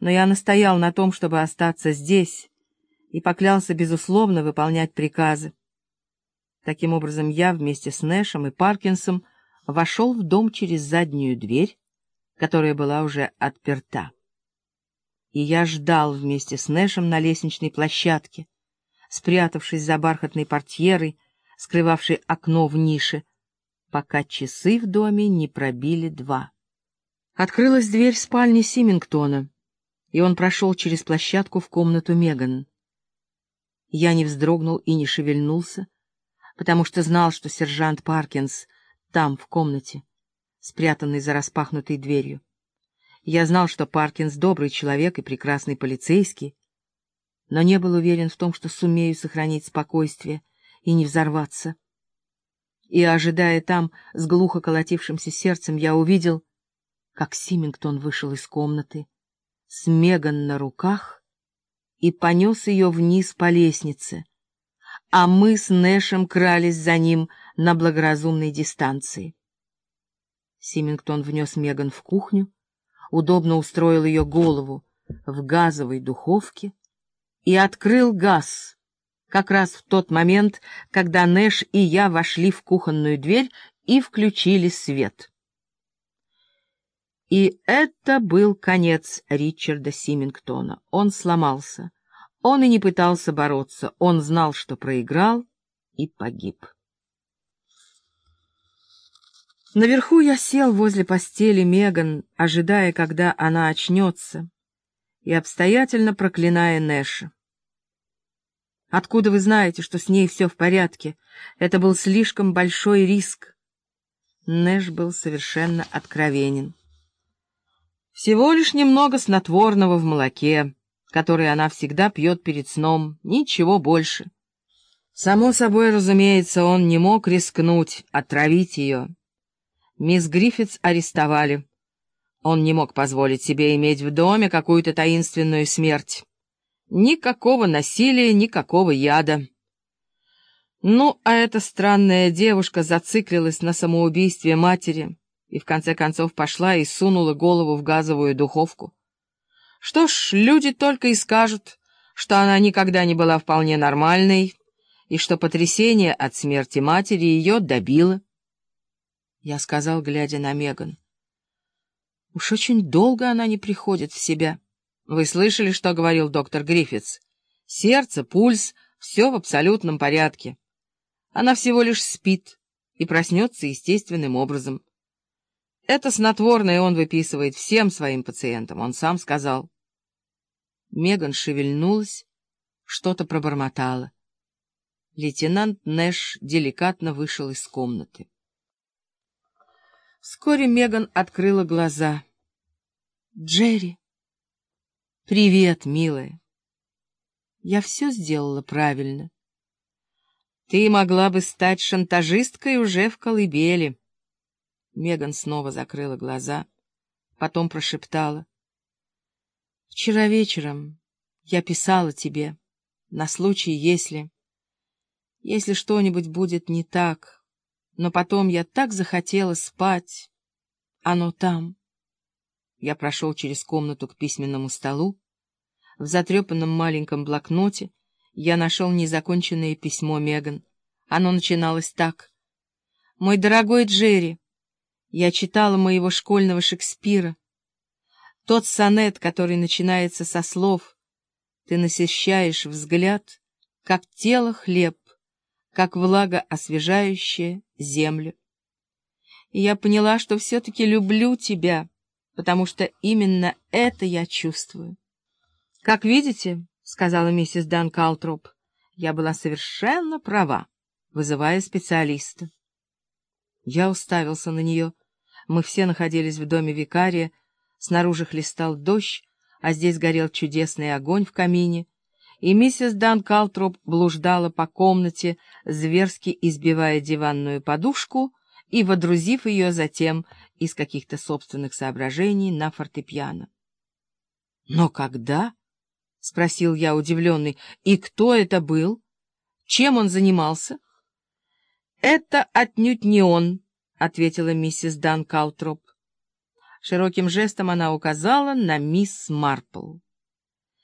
но я настоял на том, чтобы остаться здесь, и поклялся, безусловно, выполнять приказы. Таким образом, я вместе с Нэшем и Паркинсом вошел в дом через заднюю дверь, которая была уже отперта. И я ждал вместе с Нэшем на лестничной площадке, спрятавшись за бархатной портьерой, скрывавшей окно в нише, пока часы в доме не пробили два. Открылась дверь спальни Симингтона, и он прошел через площадку в комнату Меган. Я не вздрогнул и не шевельнулся, потому что знал, что сержант Паркинс там, в комнате, спрятанный за распахнутой дверью. Я знал, что Паркинс добрый человек и прекрасный полицейский, но не был уверен в том, что сумею сохранить спокойствие и не взорваться. И, ожидая там с глухо колотившимся сердцем, я увидел, как Симингтон вышел из комнаты с Меган на руках и понес ее вниз по лестнице, а мы с Нэшем крались за ним на благоразумной дистанции. Симингтон внес Меган в кухню, удобно устроил ее голову в газовой духовке и открыл газ как раз в тот момент, когда Нэш и я вошли в кухонную дверь и включили свет. И это был конец Ричарда Симингтона. Он сломался. Он и не пытался бороться. Он знал, что проиграл, и погиб. Наверху я сел возле постели Меган, ожидая, когда она очнется, и обстоятельно проклиная Нэша. «Откуда вы знаете, что с ней все в порядке? Это был слишком большой риск». Нэш был совершенно откровенен. «Всего лишь немного снотворного в молоке, которое она всегда пьет перед сном, ничего больше». Само собой, разумеется, он не мог рискнуть отравить ее. Мисс Гриффитс арестовали. Он не мог позволить себе иметь в доме какую-то таинственную смерть. Никакого насилия, никакого яда. Ну, а эта странная девушка зациклилась на самоубийстве матери и в конце концов пошла и сунула голову в газовую духовку. Что ж, люди только и скажут, что она никогда не была вполне нормальной и что потрясение от смерти матери ее добило. Я сказал, глядя на Меган. Уж очень долго она не приходит в себя. Вы слышали, что говорил доктор Гриффитс? Сердце, пульс — все в абсолютном порядке. Она всего лишь спит и проснется естественным образом. Это снотворное он выписывает всем своим пациентам, он сам сказал. Меган шевельнулась, что-то пробормотала. Лейтенант Нэш деликатно вышел из комнаты. Вскоре Меган открыла глаза. «Джерри!» «Привет, милая!» «Я все сделала правильно. Ты могла бы стать шантажисткой уже в колыбели». Меган снова закрыла глаза, потом прошептала. «Вчера вечером я писала тебе, на случай, если... Если что-нибудь будет не так...» но потом я так захотела спать. Оно там. Я прошел через комнату к письменному столу. В затрепанном маленьком блокноте я нашел незаконченное письмо Меган. Оно начиналось так. «Мой дорогой Джерри, я читала моего школьного Шекспира. Тот сонет, который начинается со слов «Ты насыщаешь взгляд, как тело хлеб, как влага освежающая землю. И я поняла, что все-таки люблю тебя, потому что именно это я чувствую. — Как видите, — сказала миссис Дан Калтроп, — я была совершенно права, вызывая специалиста. Я уставился на нее. Мы все находились в доме викария, снаружи хлестал дождь, а здесь горел чудесный огонь в камине — и миссис Дан Калтроп блуждала по комнате, зверски избивая диванную подушку и водрузив ее затем из каких-то собственных соображений на фортепиано. «Но когда?» — спросил я удивленный. «И кто это был? Чем он занимался?» «Это отнюдь не он», — ответила миссис Дан Калтроп. Широким жестом она указала на мисс Марпл.